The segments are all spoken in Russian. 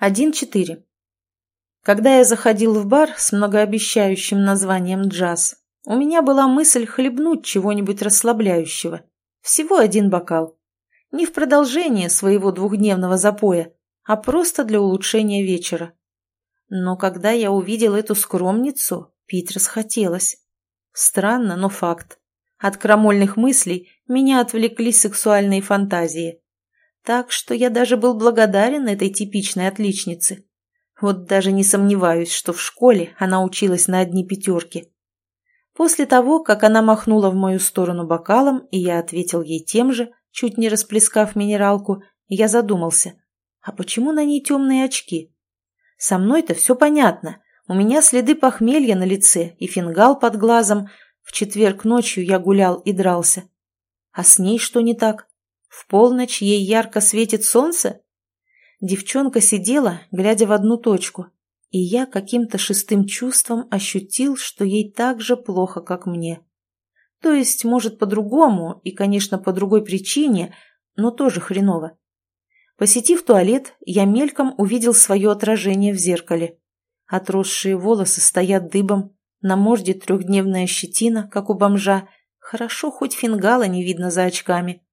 1.4. Когда я заходил в бар с многообещающим названием «Джаз», у меня была мысль хлебнуть чего-нибудь расслабляющего. Всего один бокал. Не в продолжение своего двухдневного запоя, а просто для улучшения вечера. Но когда я увидел эту скромницу, пить расхотелось. Странно, но факт. От крамольных мыслей меня отвлекли сексуальные фантазии. Так что я даже был благодарен этой типичной отличнице. Вот даже не сомневаюсь, что в школе она училась на одни пятерки. После того, как она махнула в мою сторону бокалом, и я ответил ей тем же, чуть не расплескав минералку, я задумался, а почему на ней темные очки? Со мной-то все понятно. У меня следы похмелья на лице и фингал под глазом. В четверг ночью я гулял и дрался. А с ней что не так? В полночь ей ярко светит солнце? Девчонка сидела, глядя в одну точку, и я каким-то шестым чувством ощутил, что ей так же плохо, как мне. То есть, может, по-другому и, конечно, по другой причине, но тоже хреново. Посетив туалет, я мельком увидел свое отражение в зеркале. Отросшие волосы стоят дыбом, на морде трехдневная щетина, как у бомжа. Хорошо, хоть фингала не видно за очками.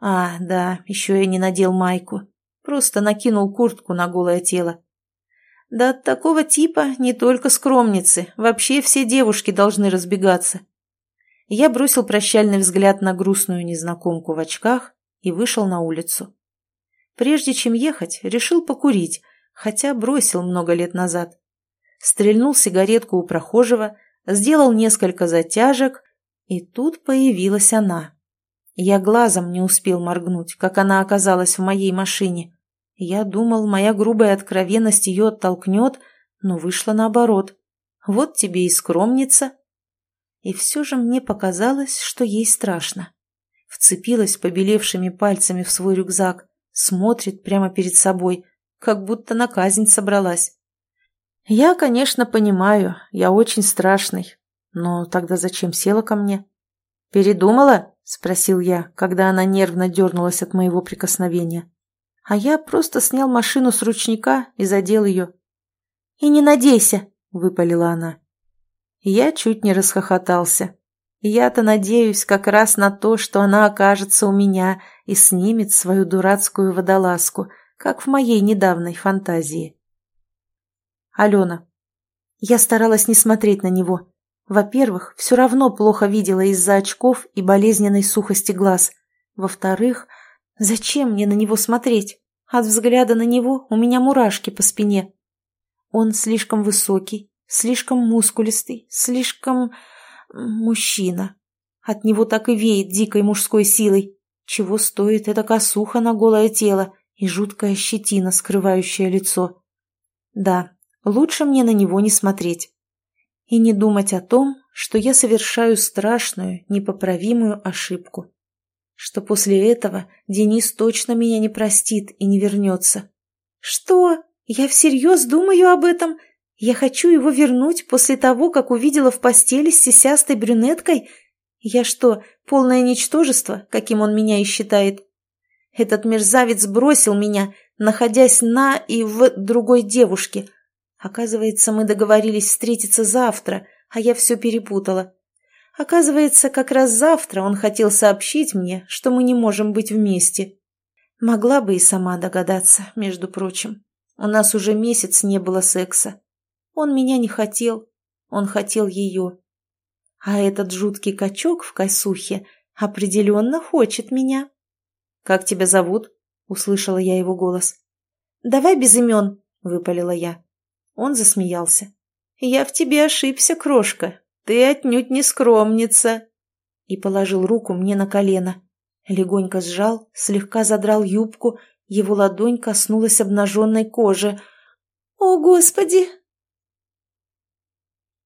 А, да, еще я не надел майку. Просто накинул куртку на голое тело. Да от такого типа не только скромницы, вообще все девушки должны разбегаться. Я бросил прощальный взгляд на грустную незнакомку в очках и вышел на улицу. Прежде чем ехать, решил покурить, хотя бросил много лет назад. Стрельнул сигаретку у прохожего, сделал несколько затяжек, и тут появилась она. Я глазом не успел моргнуть, как она оказалась в моей машине. Я думал, моя грубая откровенность ее оттолкнет, но вышло наоборот. Вот тебе и скромница. И все же мне показалось, что ей страшно. Вцепилась побелевшими пальцами в свой рюкзак, смотрит прямо перед собой, как будто на казнь собралась. Я, конечно, понимаю, я очень страшный, но тогда зачем села ко мне? Передумала? — спросил я, когда она нервно дернулась от моего прикосновения. А я просто снял машину с ручника и задел ее. «И не надейся!» — выпалила она. Я чуть не расхохотался. Я-то надеюсь как раз на то, что она окажется у меня и снимет свою дурацкую водолазку, как в моей недавней фантазии. Алена. Я старалась не смотреть на него. Во-первых, все равно плохо видела из-за очков и болезненной сухости глаз. Во-вторых, зачем мне на него смотреть? От взгляда на него у меня мурашки по спине. Он слишком высокий, слишком мускулистый, слишком... мужчина. От него так и веет дикой мужской силой. Чего стоит эта косуха на голое тело и жуткая щетина, скрывающая лицо. Да, лучше мне на него не смотреть и не думать о том, что я совершаю страшную, непоправимую ошибку. Что после этого Денис точно меня не простит и не вернется. Что? Я всерьез думаю об этом? Я хочу его вернуть после того, как увидела в постели с сисястой брюнеткой? Я что, полное ничтожество, каким он меня и считает? Этот мерзавец бросил меня, находясь на и в другой девушке – Оказывается, мы договорились встретиться завтра, а я все перепутала. Оказывается, как раз завтра он хотел сообщить мне, что мы не можем быть вместе. Могла бы и сама догадаться, между прочим. У нас уже месяц не было секса. Он меня не хотел, он хотел ее. А этот жуткий качок в косухе определенно хочет меня. «Как тебя зовут?» — услышала я его голос. «Давай без имен», — выпалила я. Он засмеялся. «Я в тебе ошибся, крошка. Ты отнюдь не скромница!» И положил руку мне на колено. Легонько сжал, слегка задрал юбку, его ладонь коснулась обнаженной кожи. «О, Господи!»